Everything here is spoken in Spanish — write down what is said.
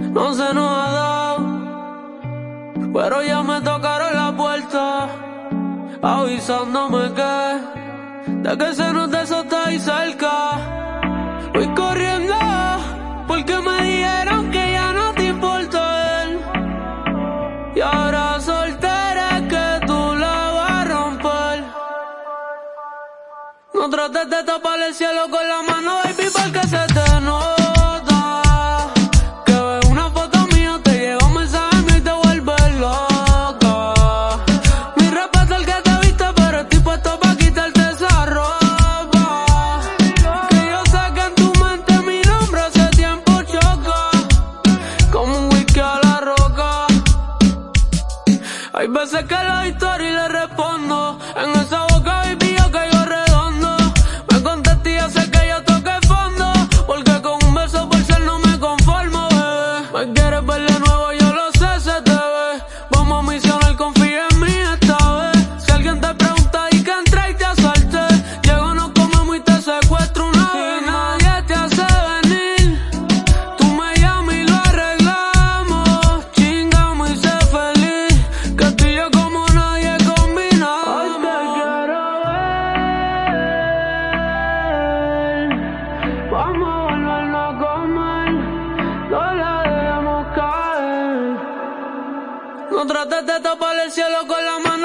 No se nos ha dado, pero ya me tocaron la puerta, avisándome que de que se nos está ahí cerca. Voy corriendo porque me dijeron que ya no te importa él. Y ahora soltera que tú la vas a romper. No trates de tapar el cielo con la mano, Hay veces que la historia y le respondo. En esa boca baby yo caigo redondo. Me contesté y sé que yo toqué fondo. Porque con un beso por ser no me conformo, bebé. Me quieres ver de nuevo, yo No trates de tapar el cielo con la mano.